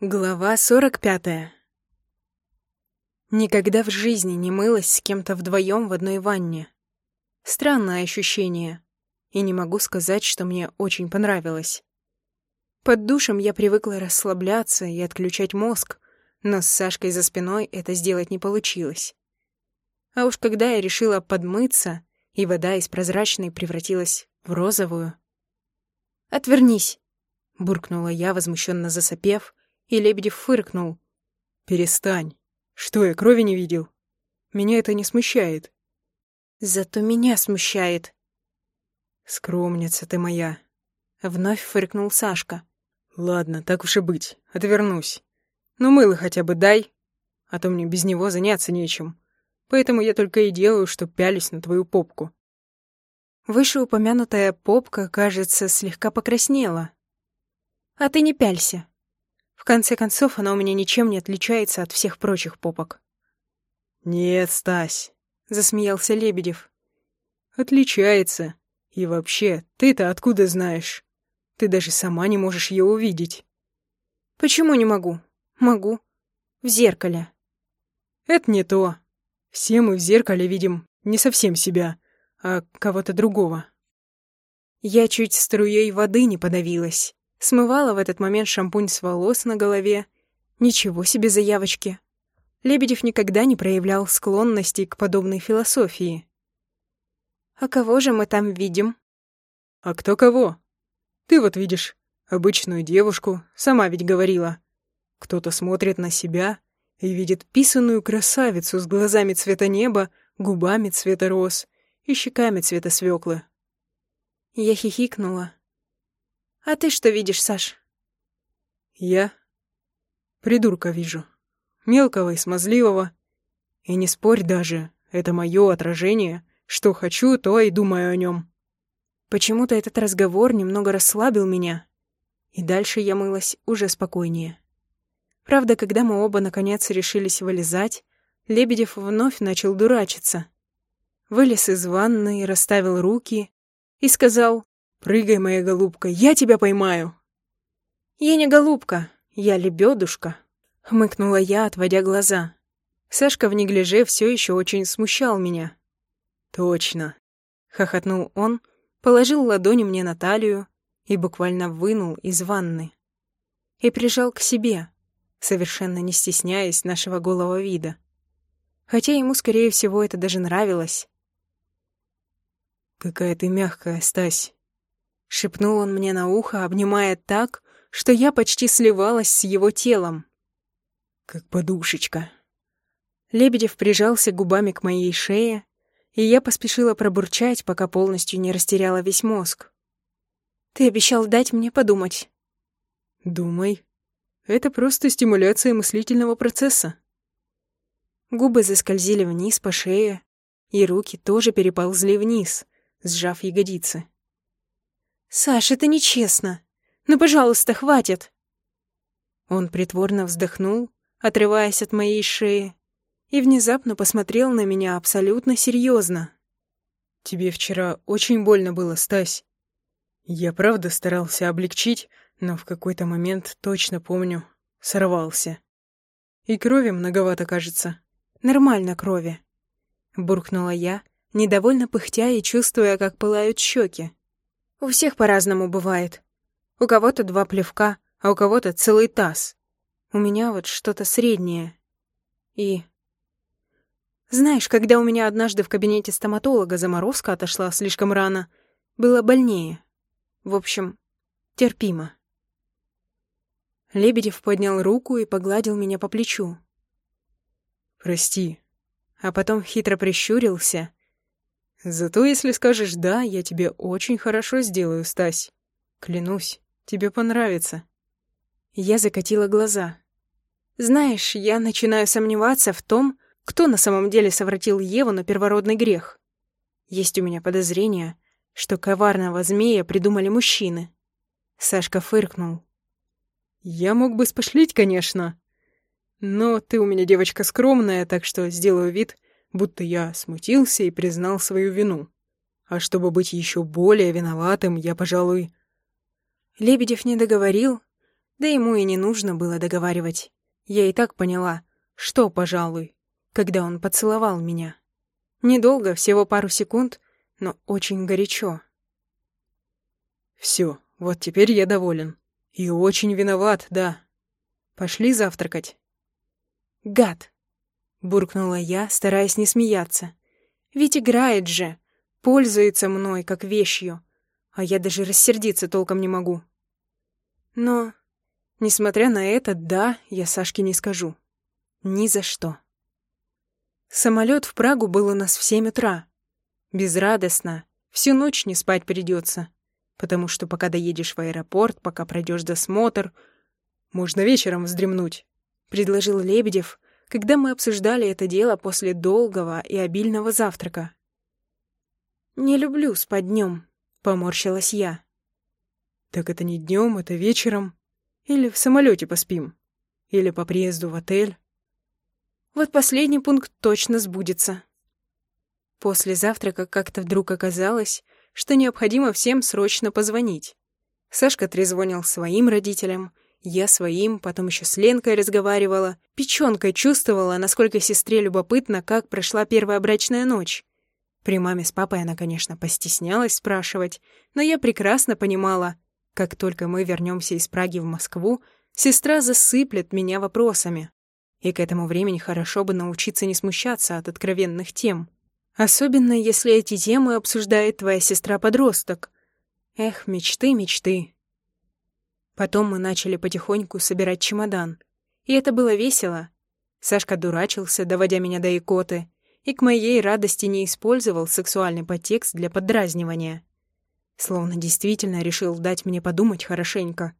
Глава 45. Никогда в жизни не мылась с кем-то вдвоем в одной ванне. Странное ощущение, и не могу сказать, что мне очень понравилось. Под душем я привыкла расслабляться и отключать мозг, но с Сашкой за спиной это сделать не получилось. А уж когда я решила подмыться, и вода из прозрачной превратилась в розовую. «Отвернись!» — буркнула я, возмущенно засопев, и Лебедев фыркнул. «Перестань. Что, я крови не видел? Меня это не смущает». «Зато меня смущает». «Скромница ты моя», — вновь фыркнул Сашка. «Ладно, так уж и быть, отвернусь. Но мыло хотя бы дай, а то мне без него заняться нечем. Поэтому я только и делаю, что пялюсь на твою попку». Вышеупомянутая попка, кажется, слегка покраснела. «А ты не пялься. В конце концов, она у меня ничем не отличается от всех прочих попок. «Нет, Стась», — засмеялся Лебедев. «Отличается. И вообще, ты-то откуда знаешь? Ты даже сама не можешь ее увидеть». «Почему не могу? Могу. В зеркале». «Это не то. Все мы в зеркале видим не совсем себя, а кого-то другого». Я чуть струей воды не подавилась. Смывала в этот момент шампунь с волос на голове. Ничего себе заявочки. Лебедев никогда не проявлял склонности к подобной философии. «А кого же мы там видим?» «А кто кого? Ты вот видишь обычную девушку, сама ведь говорила. Кто-то смотрит на себя и видит писаную красавицу с глазами цвета неба, губами цвета роз и щеками цвета свеклы. Я хихикнула. «А ты что видишь, Саш?» «Я придурка вижу. Мелкого и смазливого. И не спорь даже, это мое отражение. Что хочу, то и думаю о нем. Почему-то этот разговор немного расслабил меня. И дальше я мылась уже спокойнее. Правда, когда мы оба наконец решились вылезать, Лебедев вновь начал дурачиться. Вылез из ванны, расставил руки и сказал «Прыгай, моя голубка, я тебя поймаю!» «Я не голубка, я лебедушка», — хмыкнула я, отводя глаза. Сашка в неглиже все еще очень смущал меня. «Точно», — хохотнул он, положил ладони мне на талию и буквально вынул из ванны. И прижал к себе, совершенно не стесняясь нашего голого вида. Хотя ему, скорее всего, это даже нравилось. «Какая ты мягкая, Стась!» — шепнул он мне на ухо, обнимая так, что я почти сливалась с его телом. «Как подушечка». Лебедев прижался губами к моей шее, и я поспешила пробурчать, пока полностью не растеряла весь мозг. «Ты обещал дать мне подумать». «Думай. Это просто стимуляция мыслительного процесса». Губы заскользили вниз по шее, и руки тоже переползли вниз, сжав ягодицы. «Саш, это нечестно. Ну, пожалуйста, хватит!» Он притворно вздохнул, отрываясь от моей шеи, и внезапно посмотрел на меня абсолютно серьезно. «Тебе вчера очень больно было, Стась. Я правда старался облегчить, но в какой-то момент, точно помню, сорвался. И крови многовато, кажется». «Нормально крови», — буркнула я, недовольно пыхтя и чувствуя, как пылают щеки. У всех по-разному бывает. У кого-то два плевка, а у кого-то целый таз. У меня вот что-то среднее. И... Знаешь, когда у меня однажды в кабинете стоматолога заморозка отошла слишком рано, было больнее. В общем, терпимо. Лебедев поднял руку и погладил меня по плечу. «Прости». А потом хитро прищурился Зато если скажешь «да», я тебе очень хорошо сделаю, Стась. Клянусь, тебе понравится». Я закатила глаза. Знаешь, я начинаю сомневаться в том, кто на самом деле совратил Еву на первородный грех. Есть у меня подозрение, что коварного змея придумали мужчины. Сашка фыркнул. «Я мог бы спошлить, конечно. Но ты у меня девочка скромная, так что сделаю вид, будто я смутился и признал свою вину. А чтобы быть еще более виноватым, я, пожалуй... Лебедев не договорил, Да ему и не нужно было договаривать. Я и так поняла, что, пожалуй, когда он поцеловал меня. Недолго, всего пару секунд, но очень горячо. Все, вот теперь я доволен. И очень виноват, да. Пошли завтракать. Гад! Буркнула я, стараясь не смеяться. Ведь играет же, пользуется мной как вещью, а я даже рассердиться толком не могу. Но, несмотря на это, да, я Сашке не скажу. Ни за что. Самолет в Прагу был у нас в семь утра. Безрадостно, всю ночь не спать придется, потому что пока доедешь в аэропорт, пока пройдешь досмотр, можно вечером вздремнуть, предложил Лебедев, когда мы обсуждали это дело после долгого и обильного завтрака. «Не люблю спать днем», — поморщилась я. «Так это не днем, это вечером. Или в самолете поспим. Или по приезду в отель». Вот последний пункт точно сбудется. После завтрака как-то вдруг оказалось, что необходимо всем срочно позвонить. Сашка трезвонил своим родителям — я своим, потом еще с Ленкой разговаривала. Печенкой чувствовала, насколько сестре любопытно, как прошла первая брачная ночь. При маме с папой она, конечно, постеснялась спрашивать, но я прекрасно понимала, как только мы вернемся из Праги в Москву, сестра засыплет меня вопросами. И к этому времени хорошо бы научиться не смущаться от откровенных тем. Особенно, если эти темы обсуждает твоя сестра-подросток. Эх, мечты, мечты. Потом мы начали потихоньку собирать чемодан. И это было весело. Сашка дурачился, доводя меня до икоты, и к моей радости не использовал сексуальный подтекст для поддразнивания. Словно действительно решил дать мне подумать хорошенько.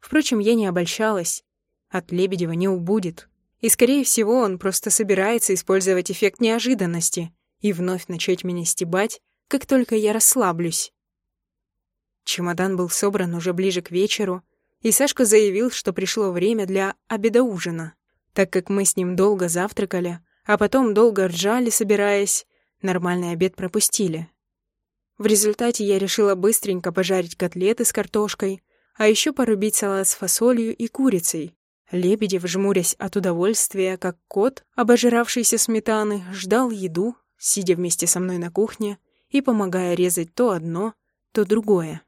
Впрочем, я не обольщалась. От Лебедева не убудет. И, скорее всего, он просто собирается использовать эффект неожиданности и вновь начать меня стебать, как только я расслаблюсь. Чемодан был собран уже ближе к вечеру, и Сашка заявил, что пришло время для обеда-ужина. Так как мы с ним долго завтракали, а потом долго ржали, собираясь, нормальный обед пропустили. В результате я решила быстренько пожарить котлеты с картошкой, а еще порубить салат с фасолью и курицей. Лебедев, жмурясь от удовольствия, как кот, обожравшийся сметаны, ждал еду, сидя вместе со мной на кухне и помогая резать то одно, то другое.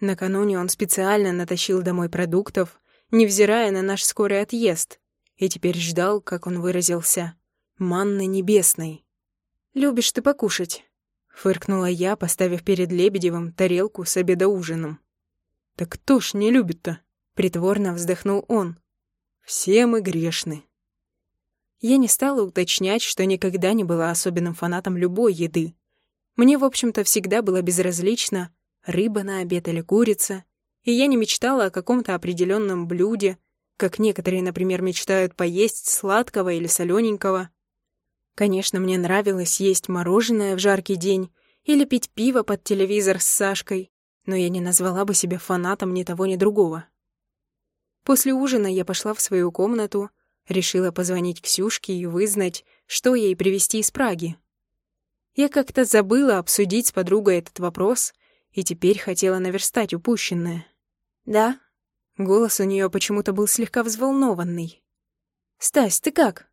Накануне он специально натащил домой продуктов, невзирая на наш скорый отъезд, и теперь ждал, как он выразился, манны небесной. «Любишь ты покушать?» — фыркнула я, поставив перед Лебедевым тарелку с обеда-ужином. «Так кто ж не любит-то?» — притворно вздохнул он. «Все мы грешны». Я не стала уточнять, что никогда не была особенным фанатом любой еды. Мне, в общем-то, всегда было безразлично, рыба на обед или курица, и я не мечтала о каком-то определенном блюде, как некоторые, например, мечтают поесть сладкого или солененького. Конечно, мне нравилось есть мороженое в жаркий день или пить пиво под телевизор с Сашкой, но я не назвала бы себя фанатом ни того, ни другого. После ужина я пошла в свою комнату, решила позвонить Ксюшке и вызнать, что ей привезти из Праги. Я как-то забыла обсудить с подругой этот вопрос и теперь хотела наверстать упущенное. «Да?» Голос у нее почему-то был слегка взволнованный. «Стась, ты как?»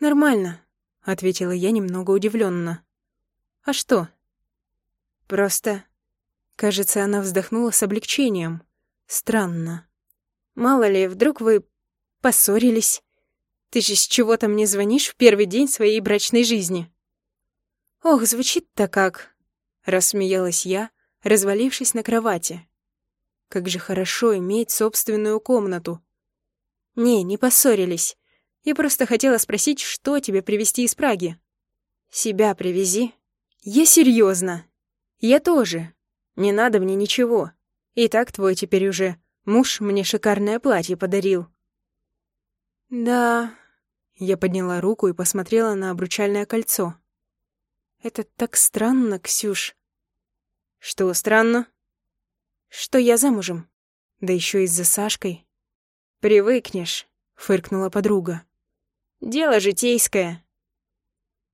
«Нормально», — ответила я немного удивленно. «А что?» «Просто...» Кажется, она вздохнула с облегчением. Странно. «Мало ли, вдруг вы поссорились. Ты же с чего-то мне звонишь в первый день своей брачной жизни». «Ох, звучит-то как...» — рассмеялась я, развалившись на кровати. «Как же хорошо иметь собственную комнату!» «Не, не поссорились. Я просто хотела спросить, что тебе привезти из Праги?» «Себя привези». «Я серьезно. Я тоже. Не надо мне ничего. И так твой теперь уже муж мне шикарное платье подарил». «Да...» Я подняла руку и посмотрела на обручальное кольцо. Это так странно, Ксюш. Что странно? Что я замужем. Да еще и за Сашкой. Привыкнешь, фыркнула подруга. Дело житейское.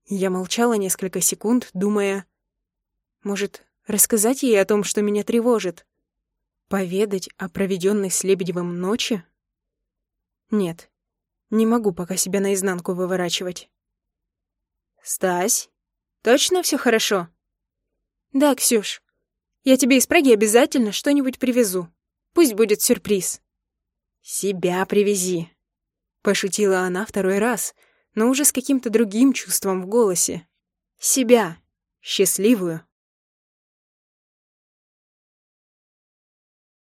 Я молчала несколько секунд, думая, может, рассказать ей о том, что меня тревожит. Поведать о проведенной с Лебедевым ночи? Нет, не могу пока себя наизнанку выворачивать. «Стась, точно все хорошо?» «Да, Ксюш. Я тебе из Праги обязательно что-нибудь привезу. Пусть будет сюрприз». «Себя привези», — пошутила она второй раз, но уже с каким-то другим чувством в голосе. «Себя, счастливую,